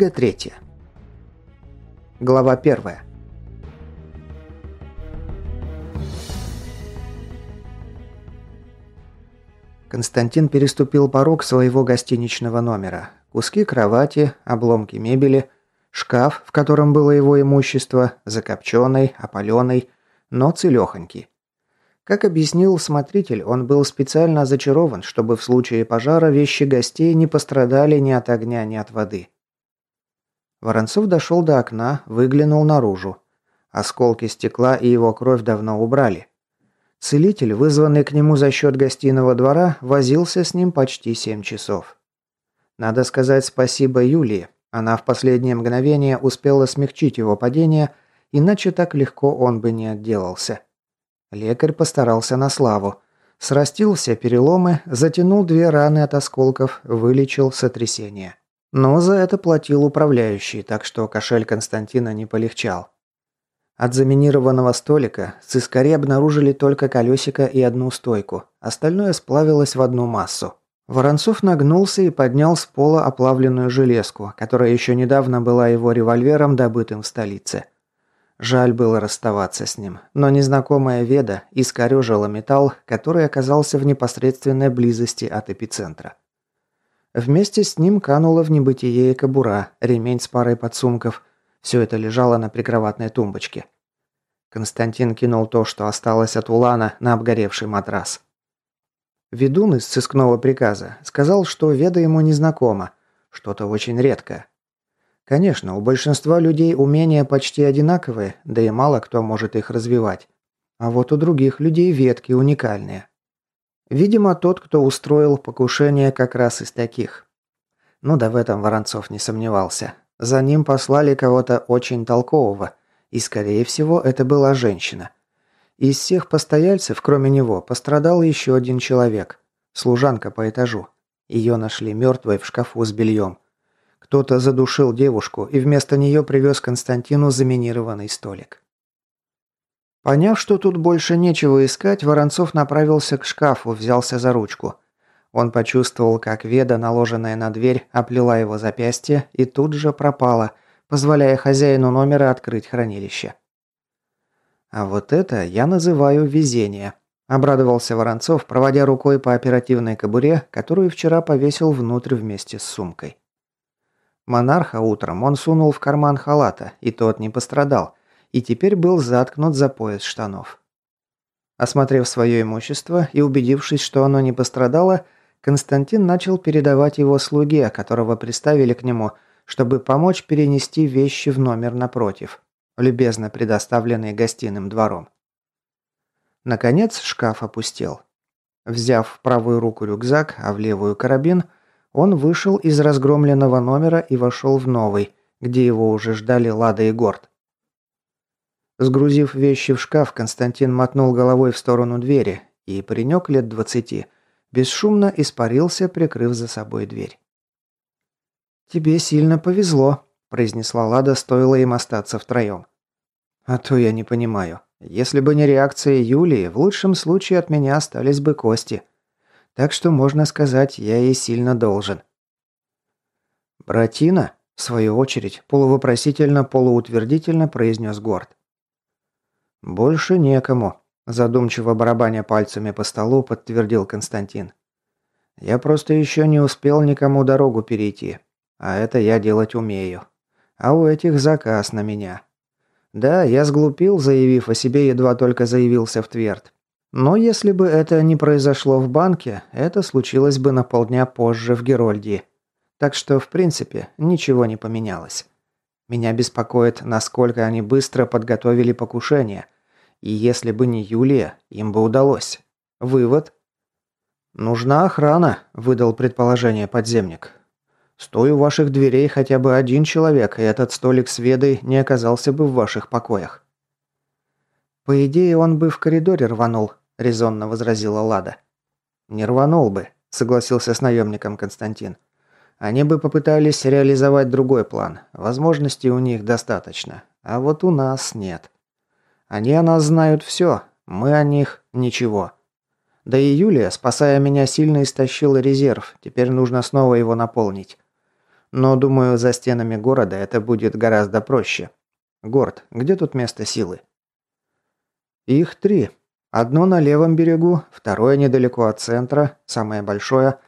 Книга третья. Глава первая. Константин переступил порог своего гостиничного номера. Куски кровати, обломки мебели, шкаф, в котором было его имущество, закопченный, опаленный, но целехонький. Как объяснил смотритель, он был специально зачарован, чтобы в случае пожара вещи гостей не пострадали ни от огня, ни от воды. Воронцов дошел до окна, выглянул наружу. Осколки стекла и его кровь давно убрали. Целитель, вызванный к нему за счет гостиного двора, возился с ним почти семь часов. Надо сказать спасибо Юлии. Она в последнее мгновение успела смягчить его падение, иначе так легко он бы не отделался. Лекарь постарался на славу. Срастил все переломы, затянул две раны от осколков, вылечил сотрясение. Но за это платил управляющий, так что кошель Константина не полегчал. От заминированного столика сыскари обнаружили только колесико и одну стойку, остальное сплавилось в одну массу. Воронцов нагнулся и поднял с пола оплавленную железку, которая еще недавно была его револьвером, добытым в столице. Жаль было расставаться с ним, но незнакомая Веда искорежила металл, который оказался в непосредственной близости от эпицентра. Вместе с ним канула в небытие и кобура, ремень с парой подсумков. Все это лежало на прикроватной тумбочке. Константин кинул то, что осталось от Улана, на обгоревший матрас. Ведун из сыскного приказа сказал, что Веда ему незнакома, что-то очень редкое. Конечно, у большинства людей умения почти одинаковые, да и мало кто может их развивать. А вот у других людей ветки уникальные. Видимо, тот, кто устроил покушение, как раз из таких. Ну да в этом Воронцов не сомневался. За ним послали кого-то очень толкового, и, скорее всего, это была женщина. Из всех постояльцев, кроме него, пострадал еще один человек. Служанка по этажу. Ее нашли мертвой в шкафу с бельем. Кто-то задушил девушку и вместо нее привез Константину заминированный столик. Поняв, что тут больше нечего искать, Воронцов направился к шкафу, взялся за ручку. Он почувствовал, как веда, наложенная на дверь, оплела его запястье и тут же пропала, позволяя хозяину номера открыть хранилище. «А вот это я называю везение», – обрадовался Воронцов, проводя рукой по оперативной кобуре, которую вчера повесил внутрь вместе с сумкой. Монарха утром он сунул в карман халата, и тот не пострадал – и теперь был заткнут за пояс штанов. Осмотрев свое имущество и убедившись, что оно не пострадало, Константин начал передавать его слуге, которого приставили к нему, чтобы помочь перенести вещи в номер напротив, любезно предоставленный гостиным двором. Наконец шкаф опустел. Взяв в правую руку рюкзак, а в левую карабин, он вышел из разгромленного номера и вошел в новый, где его уже ждали Лада и Горд. Сгрузив вещи в шкаф, Константин мотнул головой в сторону двери, и паренек лет двадцати бесшумно испарился, прикрыв за собой дверь. «Тебе сильно повезло», – произнесла Лада, стоило им остаться втроем. «А то я не понимаю. Если бы не реакция Юлии, в лучшем случае от меня остались бы кости. Так что, можно сказать, я ей сильно должен». «Братина?» – в свою очередь, полувопросительно-полуутвердительно произнес Горд. «Больше некому», – задумчиво барабаня пальцами по столу, подтвердил Константин. «Я просто еще не успел никому дорогу перейти. А это я делать умею. А у этих заказ на меня. Да, я сглупил, заявив о себе, едва только заявился в Тверд. Но если бы это не произошло в банке, это случилось бы на полдня позже в Герольдии. Так что, в принципе, ничего не поменялось. Меня беспокоит, насколько они быстро подготовили покушение. И если бы не Юлия, им бы удалось. Вывод. «Нужна охрана», – выдал предположение подземник. «Стой у ваших дверей хотя бы один человек, и этот столик с ведой не оказался бы в ваших покоях». «По идее, он бы в коридоре рванул», – резонно возразила Лада. «Не рванул бы», – согласился с наемником Константин. Они бы попытались реализовать другой план. Возможностей у них достаточно. А вот у нас нет. Они о нас знают все. Мы о них ничего. Да и Юлия, спасая меня, сильно истощила резерв. Теперь нужно снова его наполнить. Но, думаю, за стенами города это будет гораздо проще. Горд, где тут место силы? Их три. Одно на левом берегу, второе недалеко от центра, самое большое,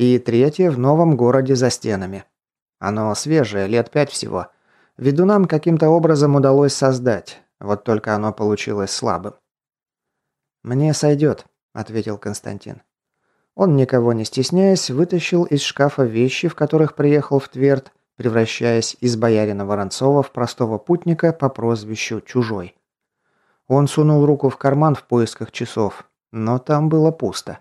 и третье в новом городе за стенами. Оно свежее, лет пять всего. Ведунам каким-то образом удалось создать, вот только оно получилось слабым. «Мне сойдет», – ответил Константин. Он, никого не стесняясь, вытащил из шкафа вещи, в которых приехал в Тверд, превращаясь из боярина Воронцова в простого путника по прозвищу Чужой. Он сунул руку в карман в поисках часов, но там было пусто.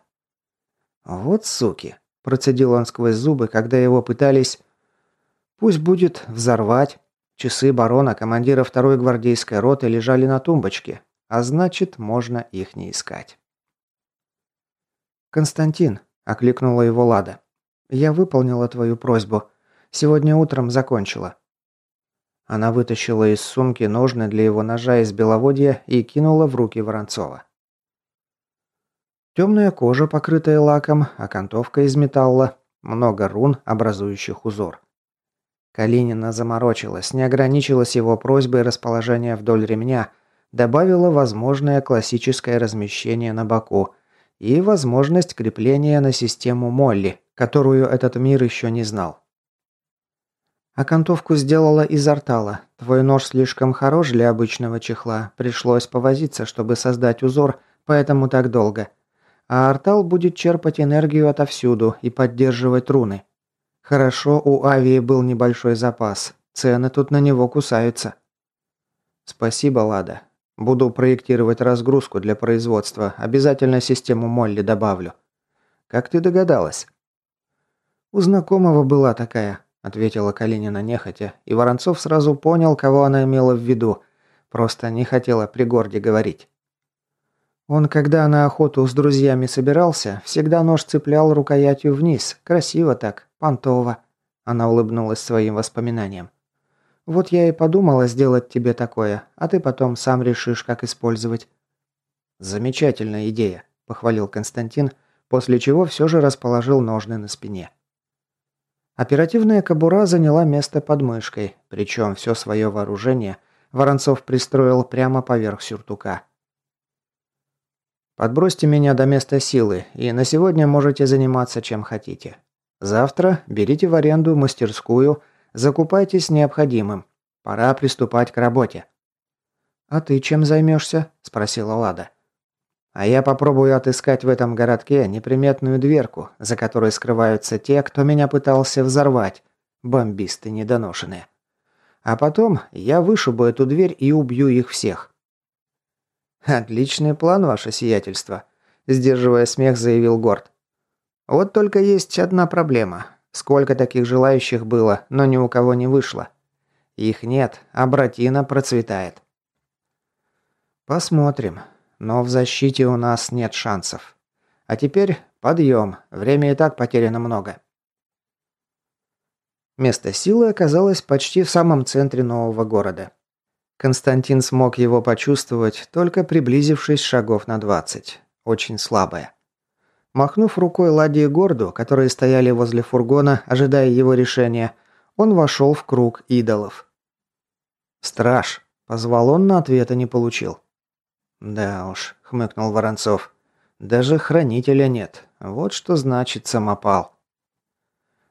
«Вот суки!» – процедил он сквозь зубы, когда его пытались... «Пусть будет взорвать». Часы барона, командира второй гвардейской роты, лежали на тумбочке, а значит, можно их не искать. «Константин», – окликнула его Лада, – «я выполнила твою просьбу. Сегодня утром закончила». Она вытащила из сумки ножны для его ножа из беловодья и кинула в руки Воронцова. Темная кожа, покрытая лаком, окантовка из металла, много рун, образующих узор. Калинина заморочилась, не ограничилась его просьбой расположения вдоль ремня, добавила возможное классическое размещение на боку и возможность крепления на систему Молли, которую этот мир еще не знал. Окантовку сделала из артала. Твой нож слишком хорош для обычного чехла. Пришлось повозиться, чтобы создать узор, поэтому так долго. А артал будет черпать энергию отовсюду и поддерживать руны. Хорошо, у Авии был небольшой запас. Цены тут на него кусаются. Спасибо, Лада. Буду проектировать разгрузку для производства. Обязательно систему Молли добавлю. Как ты догадалась? У знакомого была такая. – ответила Калинина нехотя, и Воронцов сразу понял, кого она имела в виду. Просто не хотела при горде говорить. Он, когда на охоту с друзьями собирался, всегда нож цеплял рукоятью вниз. Красиво так, понтово. Она улыбнулась своим воспоминаниям. «Вот я и подумала сделать тебе такое, а ты потом сам решишь, как использовать». «Замечательная идея», – похвалил Константин, после чего все же расположил ножны на спине. Оперативная кобура заняла место под мышкой, причем все свое вооружение Воронцов пристроил прямо поверх сюртука. «Подбросьте меня до места силы, и на сегодня можете заниматься чем хотите. Завтра берите в аренду мастерскую, закупайтесь необходимым. Пора приступать к работе». «А ты чем займешься?» – спросила Лада. А я попробую отыскать в этом городке неприметную дверку, за которой скрываются те, кто меня пытался взорвать. Бомбисты недоношенные. А потом я вышибу эту дверь и убью их всех. Отличный план, ваше сиятельство, сдерживая смех, заявил Горд. Вот только есть одна проблема. Сколько таких желающих было, но ни у кого не вышло. Их нет, а братина процветает. Посмотрим. Но в защите у нас нет шансов. А теперь подъем. Время и так потеряно много. Место силы оказалось почти в самом центре нового города. Константин смог его почувствовать, только приблизившись шагов на 20. Очень слабое. Махнув рукой Ладе и Горду, которые стояли возле фургона, ожидая его решения, он вошел в круг идолов. «Страж!» – позвал он, но ответа не получил. «Да уж», — хмыкнул Воронцов. «Даже хранителя нет. Вот что значит самопал».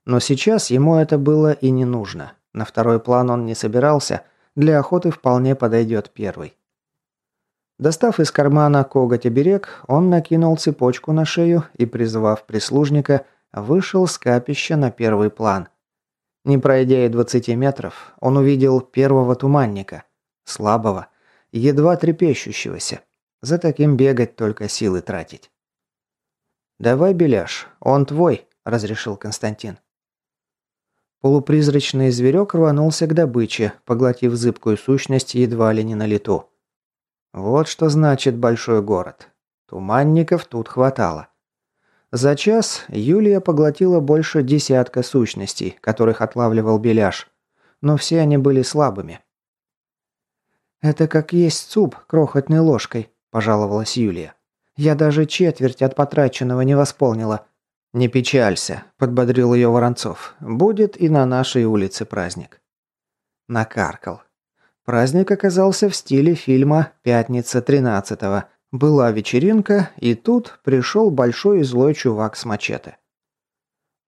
Но сейчас ему это было и не нужно. На второй план он не собирался, для охоты вполне подойдет первый. Достав из кармана коготь-оберег, он накинул цепочку на шею и, призвав прислужника, вышел с капища на первый план. Не пройдя и двадцати метров, он увидел первого туманника, слабого, едва трепещущегося. За таким бегать только силы тратить. «Давай, Беляш, он твой», – разрешил Константин. Полупризрачный зверек рванулся к добыче, поглотив зыбкую сущность едва ли не на лету. Вот что значит большой город. Туманников тут хватало. За час Юлия поглотила больше десятка сущностей, которых отлавливал Беляш, но все они были слабыми. «Это как есть суп крохотной ложкой», – пожаловалась Юлия. «Я даже четверть от потраченного не восполнила. «Не печалься», – подбодрил ее Воронцов. «Будет и на нашей улице праздник». Накаркал. Праздник оказался в стиле фильма «Пятница 13-го». Была вечеринка, и тут пришел большой и злой чувак с мачете.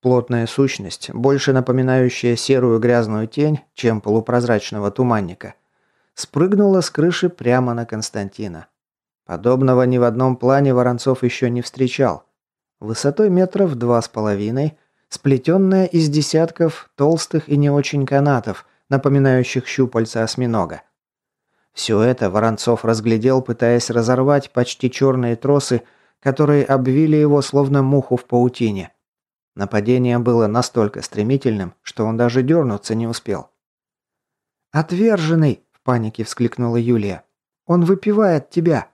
Плотная сущность, больше напоминающая серую грязную тень, чем полупрозрачного туманника, спрыгнула с крыши прямо на Константина. Подобного ни в одном плане Воронцов еще не встречал. Высотой метров два с половиной, сплетенная из десятков толстых и не очень канатов, напоминающих щупальца осьминога. Все это Воронцов разглядел, пытаясь разорвать почти черные тросы, которые обвили его словно муху в паутине. Нападение было настолько стремительным, что он даже дернуться не успел. «Отверженный!» – в панике вскликнула Юлия. «Он выпивает тебя!»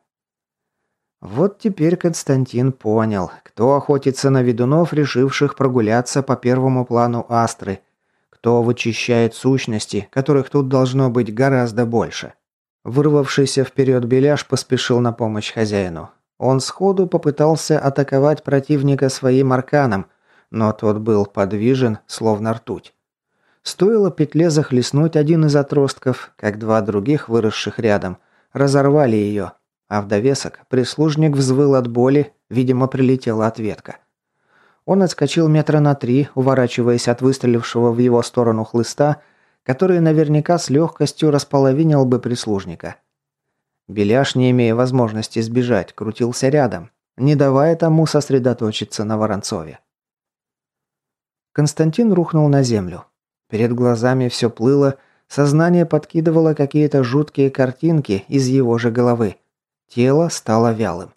Вот теперь Константин понял, кто охотится на ведунов, решивших прогуляться по первому плану Астры, кто вычищает сущности, которых тут должно быть гораздо больше. Вырвавшийся вперед Беляш поспешил на помощь хозяину. Он сходу попытался атаковать противника своим арканом, но тот был подвижен, словно ртуть. Стоило петле захлестнуть один из отростков, как два других, выросших рядом, разорвали ее, а в довесок прислужник взвыл от боли, видимо, прилетела ответка. Он отскочил метра на три, уворачиваясь от выстрелившего в его сторону хлыста, который наверняка с легкостью располовинил бы прислужника. Беляш, не имея возможности сбежать, крутился рядом, не давая тому сосредоточиться на Воронцове. Константин рухнул на землю. Перед глазами все плыло, сознание подкидывало какие-то жуткие картинки из его же головы. Тело стало вялым.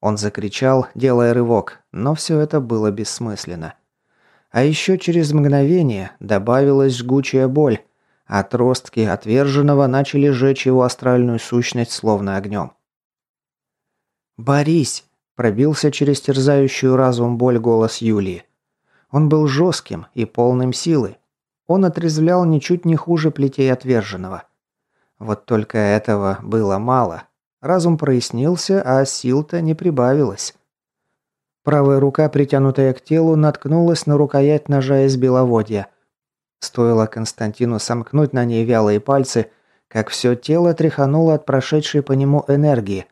Он закричал, делая рывок, но все это было бессмысленно. А еще через мгновение добавилась жгучая боль. Отростки отверженного начали жечь его астральную сущность словно огнем. «Борись!» – пробился через терзающую разум боль голос Юлии. Он был жестким и полным силы. Он отрезвлял ничуть не хуже плетей отверженного. Вот только этого было мало. Разум прояснился, а сил-то не прибавилось. Правая рука, притянутая к телу, наткнулась на рукоять ножа из беловодья. Стоило Константину сомкнуть на ней вялые пальцы, как все тело тряхануло от прошедшей по нему энергии.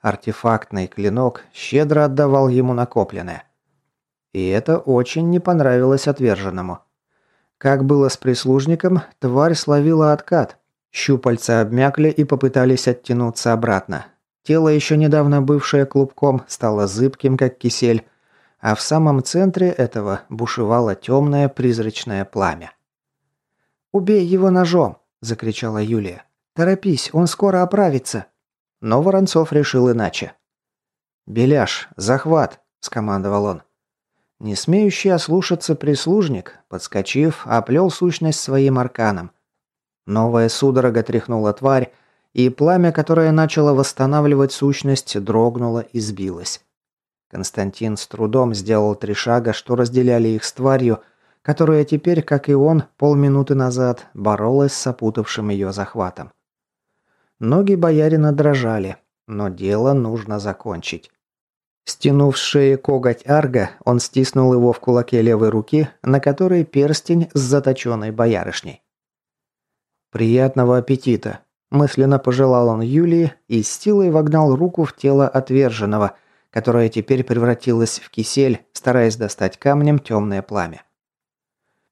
Артефактный клинок щедро отдавал ему накопленное. И это очень не понравилось отверженному. Как было с прислужником, тварь словила откат, Щупальца обмякли и попытались оттянуться обратно. Тело, еще недавно бывшее клубком, стало зыбким, как кисель, а в самом центре этого бушевало темное призрачное пламя. «Убей его ножом!» – закричала Юлия. «Торопись, он скоро оправится!» Но Воронцов решил иначе. «Беляш, захват!» – скомандовал он. Не смеющий ослушаться прислужник, подскочив, оплел сущность своим арканом – Новая судорога тряхнула тварь, и пламя, которое начало восстанавливать сущность, дрогнуло и сбилось. Константин с трудом сделал три шага, что разделяли их с тварью, которая теперь, как и он, полминуты назад боролась с опутавшим ее захватом. Ноги боярина дрожали, но дело нужно закончить. Стянув с шеи коготь арга, он стиснул его в кулаке левой руки, на которой перстень с заточенной боярышней. «Приятного аппетита!» – мысленно пожелал он Юлии и с силой вогнал руку в тело отверженного, которое теперь превратилось в кисель, стараясь достать камнем темное пламя.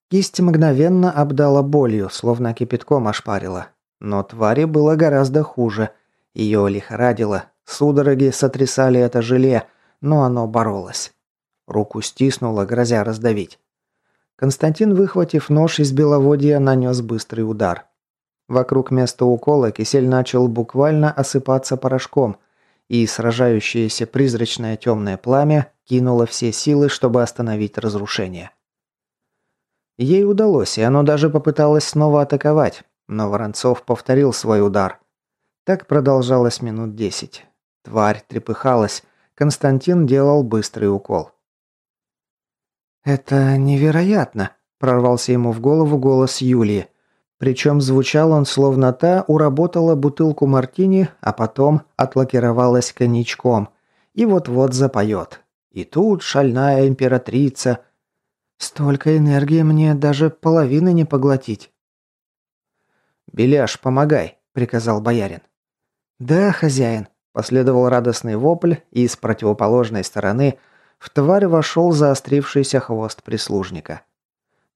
Кисть мгновенно обдала болью, словно кипятком ошпарила. Но твари было гораздо хуже. Ее лихорадило, судороги сотрясали это желе, но оно боролось. Руку стиснуло, грозя раздавить. Константин, выхватив нож из беловодья, нанес быстрый удар. Вокруг места укола кисель начал буквально осыпаться порошком, и сражающееся призрачное темное пламя кинуло все силы, чтобы остановить разрушение. Ей удалось, и оно даже попыталось снова атаковать, но Воронцов повторил свой удар. Так продолжалось минут десять. Тварь трепыхалась, Константин делал быстрый укол. «Это невероятно!» – прорвался ему в голову голос Юлии. Причем звучал он словно та уработала бутылку мартини, а потом отлакировалась коньячком. И вот-вот запоет. И тут шальная императрица. Столько энергии мне даже половины не поглотить. «Беляш, помогай», — приказал боярин. «Да, хозяин», — последовал радостный вопль, и с противоположной стороны в тварь вошел заострившийся хвост прислужника.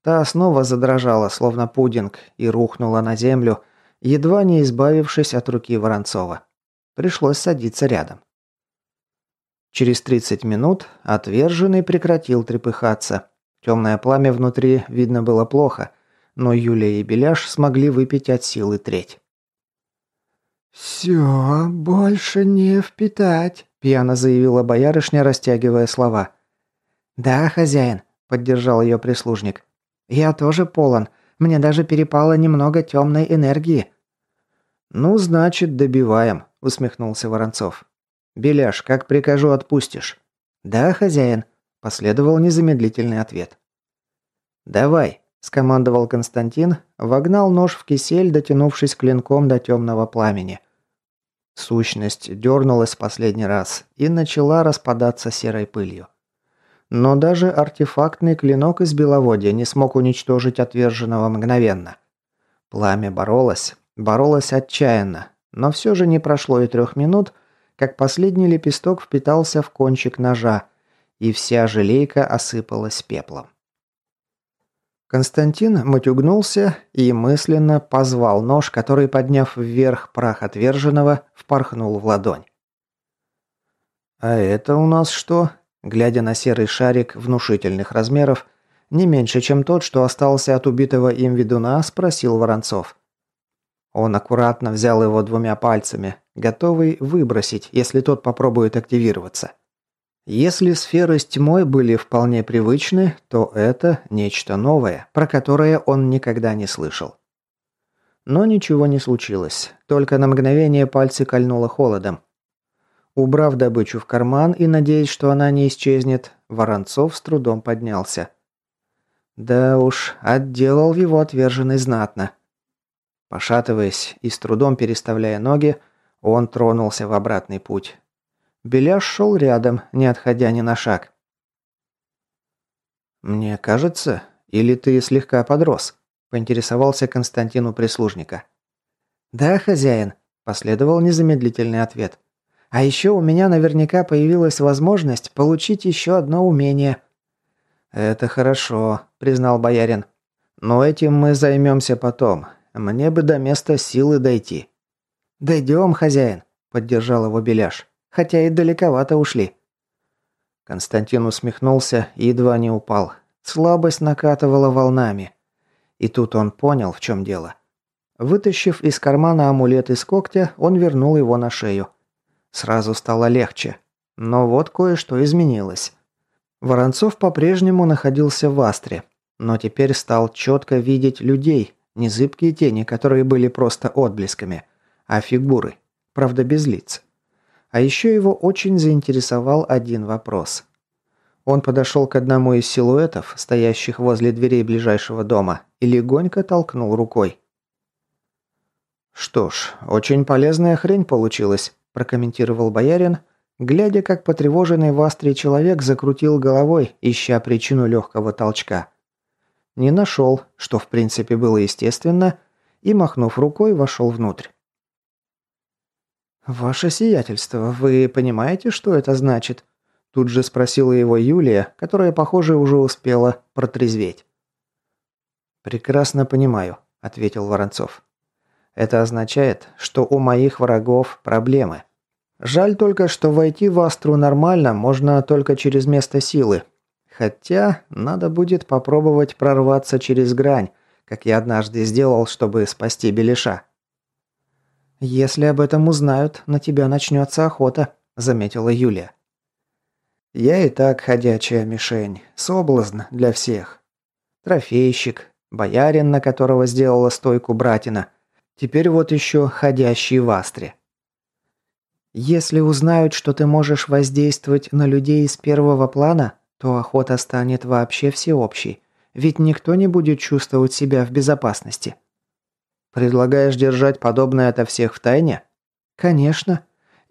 Та снова задрожала, словно пудинг, и рухнула на землю, едва не избавившись от руки Воронцова. Пришлось садиться рядом. Через 30 минут отверженный прекратил трепыхаться. Темное пламя внутри видно было плохо, но Юлия и Беляш смогли выпить от силы треть. «Все, больше не впитать», – пьяно заявила боярышня, растягивая слова. «Да, хозяин», – поддержал ее прислужник. «Я тоже полон. Мне даже перепало немного темной энергии». «Ну, значит, добиваем», – усмехнулся Воронцов. «Беляш, как прикажу, отпустишь?» «Да, хозяин», – последовал незамедлительный ответ. «Давай», – скомандовал Константин, вогнал нож в кисель, дотянувшись клинком до темного пламени. Сущность дернулась последний раз и начала распадаться серой пылью. Но даже артефактный клинок из беловодья не смог уничтожить отверженного мгновенно. Пламя боролось, боролось отчаянно, но все же не прошло и трех минут, как последний лепесток впитался в кончик ножа, и вся желейка осыпалась пеплом. Константин матюгнулся и мысленно позвал нож, который, подняв вверх прах отверженного, впорхнул в ладонь. «А это у нас что?» Глядя на серый шарик внушительных размеров, не меньше, чем тот, что остался от убитого им ведуна, спросил Воронцов. Он аккуратно взял его двумя пальцами, готовый выбросить, если тот попробует активироваться. Если сферы с тьмой были вполне привычны, то это нечто новое, про которое он никогда не слышал. Но ничего не случилось, только на мгновение пальцы кольнуло холодом, Убрав добычу в карман и надеясь, что она не исчезнет, Воронцов с трудом поднялся. Да уж, отделал его отверженный знатно. Пошатываясь и с трудом переставляя ноги, он тронулся в обратный путь. Беляш шел рядом, не отходя ни на шаг. «Мне кажется, или ты слегка подрос?» – поинтересовался Константин у прислужника. «Да, хозяин», – последовал незамедлительный ответ. А еще у меня наверняка появилась возможность получить еще одно умение». «Это хорошо», – признал боярин. «Но этим мы займемся потом. Мне бы до места силы дойти». «Дойдем, хозяин», – поддержал его Беляш. «Хотя и далековато ушли». Константин усмехнулся и едва не упал. Слабость накатывала волнами. И тут он понял, в чем дело. Вытащив из кармана амулет из когтя, он вернул его на шею. Сразу стало легче. Но вот кое-что изменилось. Воронцов по-прежнему находился в Астре, но теперь стал четко видеть людей, не зыбкие тени, которые были просто отблесками, а фигуры, правда без лиц. А еще его очень заинтересовал один вопрос. Он подошел к одному из силуэтов, стоящих возле дверей ближайшего дома, и легонько толкнул рукой. Что ж, очень полезная хрень получилась прокомментировал боярин, глядя, как потревоженный в астре человек закрутил головой, ища причину легкого толчка. Не нашел, что в принципе было естественно, и, махнув рукой, вошел внутрь. «Ваше сиятельство, вы понимаете, что это значит?» Тут же спросила его Юлия, которая, похоже, уже успела протрезветь. «Прекрасно понимаю», — ответил Воронцов. «Это означает, что у моих врагов проблемы. Жаль только, что войти в Астру нормально можно только через место силы. Хотя надо будет попробовать прорваться через грань, как я однажды сделал, чтобы спасти Белиша. «Если об этом узнают, на тебя начнется охота», – заметила Юлия. «Я и так ходячая мишень, соблазн для всех. Трофейщик, боярин, на которого сделала стойку братина. Теперь вот еще ходящий в Астре. Если узнают, что ты можешь воздействовать на людей из первого плана, то охота станет вообще всеобщей, ведь никто не будет чувствовать себя в безопасности. Предлагаешь держать подобное ото всех в тайне? Конечно.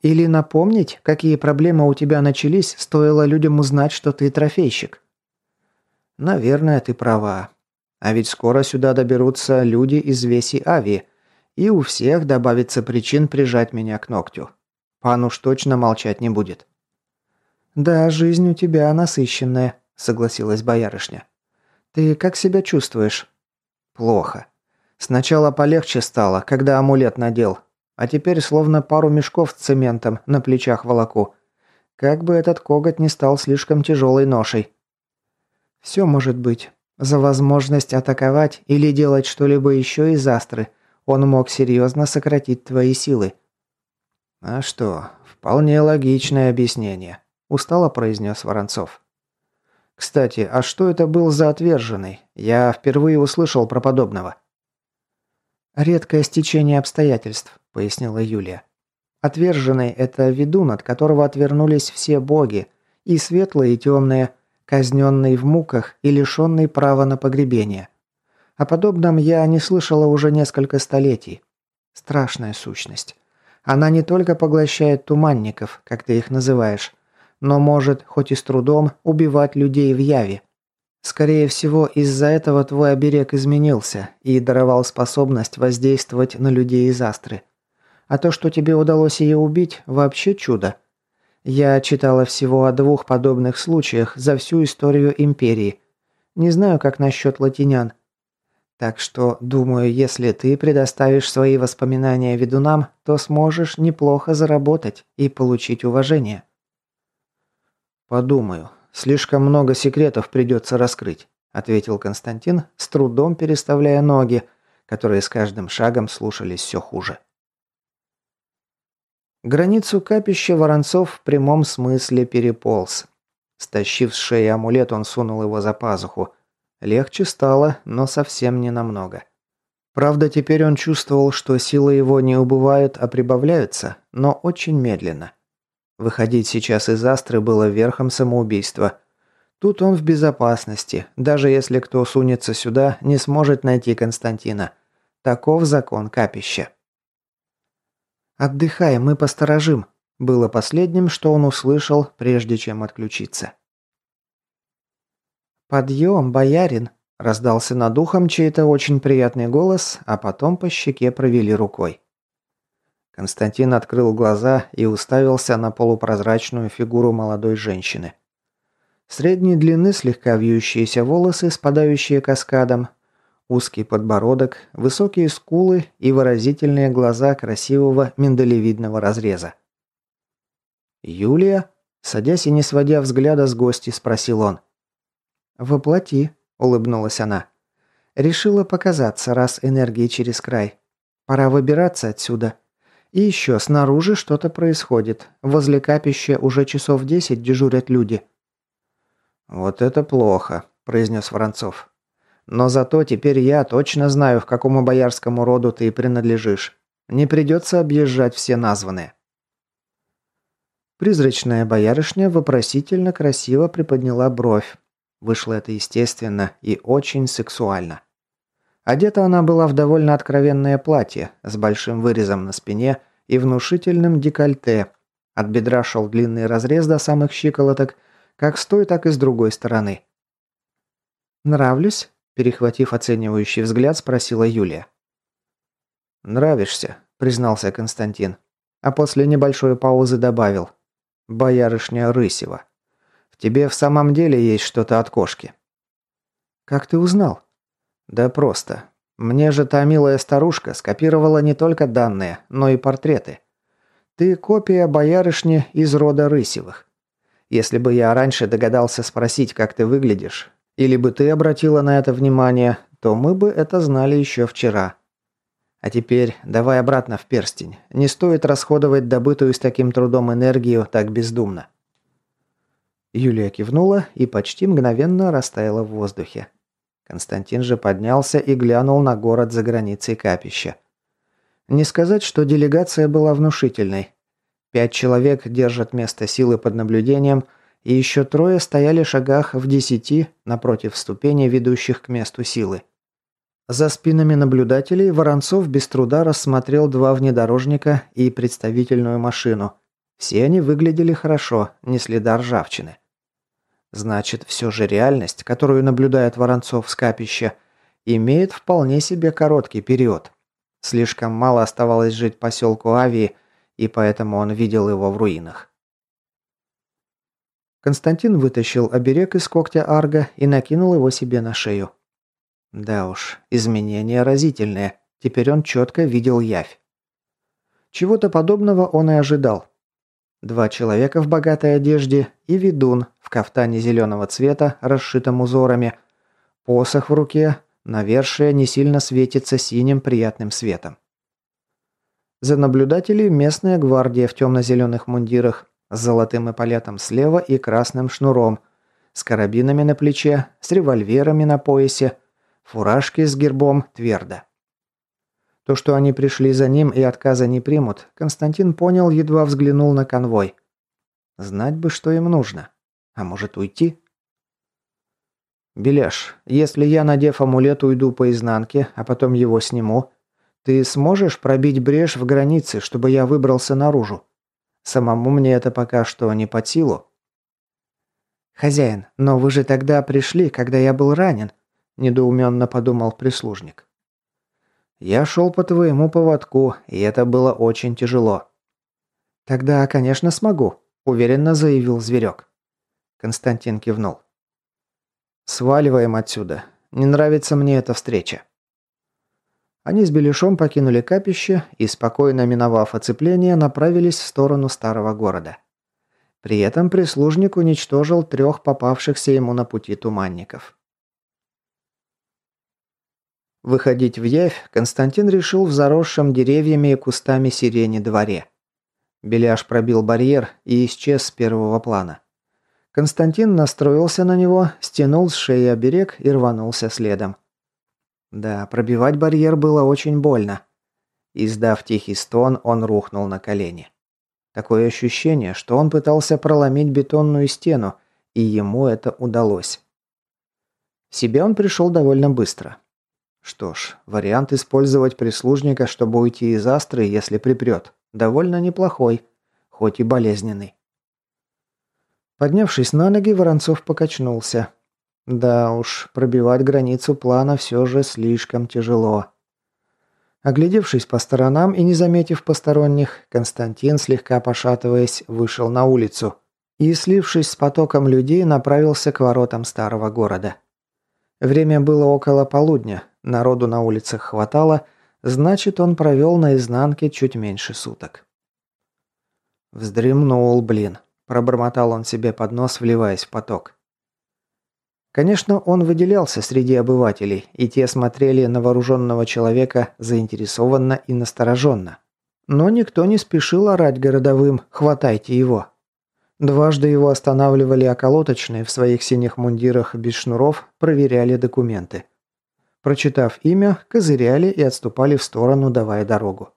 Или напомнить, какие проблемы у тебя начались, стоило людям узнать, что ты трофейщик?» «Наверное, ты права. А ведь скоро сюда доберутся люди из Веси Ави, и у всех добавится причин прижать меня к ногтю. Пан уж точно молчать не будет». «Да, жизнь у тебя насыщенная», — согласилась боярышня. «Ты как себя чувствуешь?» «Плохо. Сначала полегче стало, когда амулет надел, а теперь словно пару мешков с цементом на плечах волоку. Как бы этот коготь не стал слишком тяжелой ношей». «Все может быть. За возможность атаковать или делать что-либо еще из астры он мог серьезно сократить твои силы». «А что, вполне логичное объяснение», – устало произнес Воронцов. Кстати, а что это был за отверженный? Я впервые услышал про подобного. Редкое стечение обстоятельств, пояснила Юлия. Отверженный – это ведун, от которого отвернулись все боги, и светлые, и темные, казненный в муках и лишенный права на погребение. О подобном я не слышала уже несколько столетий. Страшная сущность. Она не только поглощает туманников, как ты их называешь, но может, хоть и с трудом, убивать людей в яве. Скорее всего, из-за этого твой оберег изменился и даровал способность воздействовать на людей из Астры. А то, что тебе удалось ее убить, вообще чудо. Я читала всего о двух подобных случаях за всю историю Империи. Не знаю, как насчет латинян. Так что, думаю, если ты предоставишь свои воспоминания ведунам, то сможешь неплохо заработать и получить уважение. «Подумаю. Слишком много секретов придется раскрыть», – ответил Константин, с трудом переставляя ноги, которые с каждым шагом слушались все хуже. Границу капища Воронцов в прямом смысле переполз. Стащив с шеи амулет, он сунул его за пазуху. Легче стало, но совсем не намного. Правда, теперь он чувствовал, что силы его не убывают, а прибавляются, но очень медленно. Выходить сейчас из Астры было верхом самоубийства. Тут он в безопасности. Даже если кто сунется сюда, не сможет найти Константина. Таков закон капища. «Отдыхай, мы посторожим», было последним, что он услышал, прежде чем отключиться. «Подъем, боярин!» – раздался над ухом чей-то очень приятный голос, а потом по щеке провели рукой. Константин открыл глаза и уставился на полупрозрачную фигуру молодой женщины. Средней длины слегка вьющиеся волосы, спадающие каскадом, узкий подбородок, высокие скулы и выразительные глаза красивого миндалевидного разреза. «Юлия?» – садясь и не сводя взгляда с гости, спросил он. «Воплоти», – улыбнулась она. «Решила показаться, раз энергии через край. Пора выбираться отсюда». И еще, снаружи что-то происходит. Возле капища уже часов десять дежурят люди. «Вот это плохо», – произнес Воронцов. «Но зато теперь я точно знаю, в какому боярскому роду ты принадлежишь. Не придется объезжать все названные». Призрачная боярышня вопросительно красиво приподняла бровь. Вышло это естественно и очень сексуально. Одета она была в довольно откровенное платье с большим вырезом на спине и внушительным декольте. От бедра шел длинный разрез до самых щиколоток, как с той, так и с другой стороны. «Нравлюсь?» – перехватив оценивающий взгляд, спросила Юлия. «Нравишься», – признался Константин, а после небольшой паузы добавил. «Боярышня Рысева. Тебе в самом деле есть что-то от кошки». «Как ты узнал?» Да просто. Мне же та милая старушка скопировала не только данные, но и портреты. Ты копия боярышни из рода Рысевых. Если бы я раньше догадался спросить, как ты выглядишь, или бы ты обратила на это внимание, то мы бы это знали еще вчера. А теперь давай обратно в перстень. Не стоит расходовать добытую с таким трудом энергию так бездумно. Юлия кивнула и почти мгновенно растаяла в воздухе. Константин же поднялся и глянул на город за границей капища. Не сказать, что делегация была внушительной. Пять человек держат место силы под наблюдением, и еще трое стояли шагах в десяти напротив ступеней, ведущих к месту силы. За спинами наблюдателей Воронцов без труда рассмотрел два внедорожника и представительную машину, Все они выглядели хорошо, не следа ржавчины. Значит, все же реальность, которую наблюдает Воронцов с капища, имеет вполне себе короткий период. Слишком мало оставалось жить поселку Авии, и поэтому он видел его в руинах. Константин вытащил оберег из когтя Арга и накинул его себе на шею. Да уж, изменения разительные. Теперь он четко видел явь. Чего-то подобного он и ожидал. Два человека в богатой одежде и ведун в кафтане зеленого цвета, расшитом узорами. Посох в руке, навершие не сильно светится синим приятным светом. За наблюдателей местная гвардия в темно-зеленых мундирах с золотым эполетом слева и красным шнуром, с карабинами на плече, с револьверами на поясе, фуражки с гербом твердо. То, что они пришли за ним и отказа не примут, Константин понял, едва взглянул на конвой. Знать бы, что им нужно. А может уйти? «Беляш, если я, надев амулет, уйду по изнанке, а потом его сниму, ты сможешь пробить брешь в границе, чтобы я выбрался наружу? Самому мне это пока что не под силу». «Хозяин, но вы же тогда пришли, когда я был ранен», – недоуменно подумал прислужник. Я шел по твоему поводку, и это было очень тяжело. Тогда, конечно, смогу, уверенно заявил зверек. Константин кивнул. Сваливаем отсюда. Не нравится мне эта встреча. Они с Беляшом покинули капище и, спокойно миновав оцепление, направились в сторону старого города. При этом прислужник уничтожил трех попавшихся ему на пути туманников. Выходить в Явь Константин решил в заросшем деревьями и кустами сирени дворе. Беляш пробил барьер и исчез с первого плана. Константин настроился на него, стянул с шеи оберег и рванулся следом. Да, пробивать барьер было очень больно. Издав тихий стон, он рухнул на колени. Такое ощущение, что он пытался проломить бетонную стену, и ему это удалось. В себя он пришел довольно быстро. Что ж, вариант использовать прислужника, чтобы уйти из Астры, если припрет, довольно неплохой, хоть и болезненный. Поднявшись на ноги, Воронцов покачнулся. Да уж, пробивать границу плана все же слишком тяжело. Оглядевшись по сторонам и не заметив посторонних, Константин, слегка пошатываясь, вышел на улицу и, слившись с потоком людей, направился к воротам старого города. Время было около полудня, Народу на улицах хватало, значит, он провел на изнанке чуть меньше суток. Вздремнул, блин. Пробормотал он себе под нос, вливаясь в поток. Конечно, он выделялся среди обывателей, и те смотрели на вооруженного человека заинтересованно и настороженно. Но никто не спешил орать городовым «хватайте его». Дважды его останавливали околоточные в своих синих мундирах без шнуров, проверяли документы. Прочитав имя, козыряли и отступали в сторону, давая дорогу.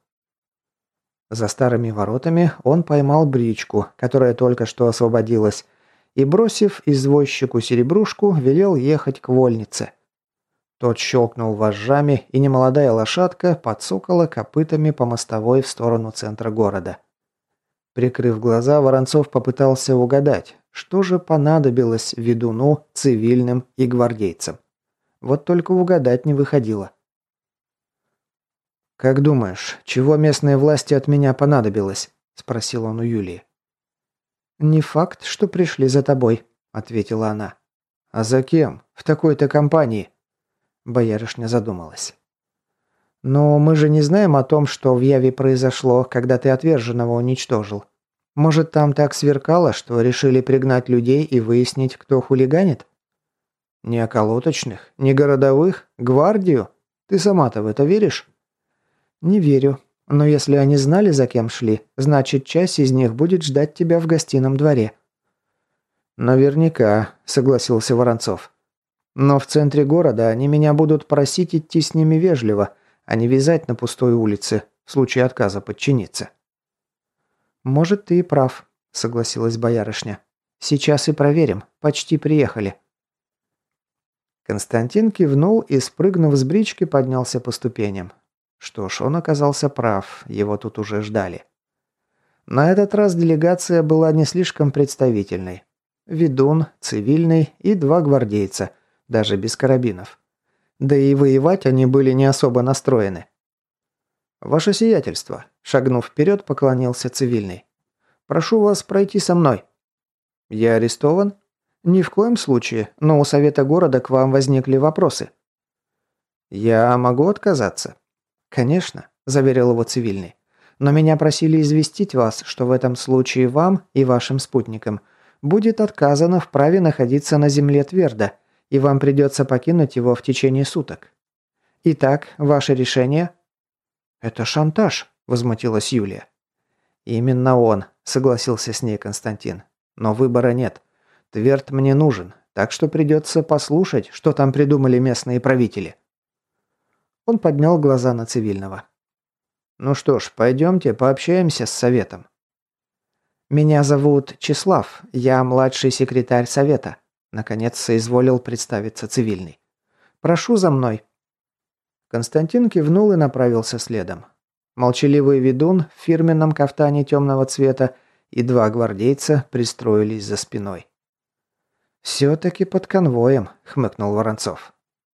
За старыми воротами он поймал бричку, которая только что освободилась, и, бросив извозчику серебрушку, велел ехать к вольнице. Тот щелкнул вожжами, и немолодая лошадка подсукала копытами по мостовой в сторону центра города. Прикрыв глаза, Воронцов попытался угадать, что же понадобилось ведуну, цивильным и гвардейцам. Вот только угадать не выходило. «Как думаешь, чего местные власти от меня понадобилось?» – спросил он у Юлии. «Не факт, что пришли за тобой», – ответила она. «А за кем? В такой-то компании?» Боярышня задумалась. «Но мы же не знаем о том, что в Яве произошло, когда ты отверженного уничтожил. Может, там так сверкало, что решили пригнать людей и выяснить, кто хулиганит?» Не околоточных, не городовых, гвардию? Ты сама-то в это веришь? Не верю. Но если они знали, за кем шли, значит, часть из них будет ждать тебя в гостином дворе. Наверняка, согласился Воронцов. Но в центре города они меня будут просить идти с ними вежливо, а не вязать на пустой улице, в случае отказа подчиниться. Может, ты и прав, согласилась боярышня. Сейчас и проверим. Почти приехали. Константин кивнул и, спрыгнув с брички, поднялся по ступеням. Что ж, он оказался прав, его тут уже ждали. На этот раз делегация была не слишком представительной. Ведун, цивильный и два гвардейца, даже без карабинов. Да и воевать они были не особо настроены. «Ваше сиятельство», – шагнув вперед, поклонился цивильный. «Прошу вас пройти со мной». «Я арестован?» «Ни в коем случае, но у совета города к вам возникли вопросы». «Я могу отказаться?» «Конечно», – заверил его цивильный. «Но меня просили известить вас, что в этом случае вам и вашим спутникам будет отказано в праве находиться на земле твердо, и вам придется покинуть его в течение суток. Итак, ваше решение?» «Это шантаж», – возмутилась Юлия. «Именно он», – согласился с ней Константин. «Но выбора нет. Тверд мне нужен, так что придется послушать, что там придумали местные правители». Он поднял глаза на цивильного. «Ну что ж, пойдемте пообщаемся с советом». «Меня зовут Числав, я младший секретарь совета», наконец соизволил представиться цивильный. «Прошу за мной». Константин кивнул и направился следом. Молчаливый ведун в фирменном кафтане темного цвета и два гвардейца пристроились за спиной. «Все-таки под конвоем», — хмыкнул Воронцов.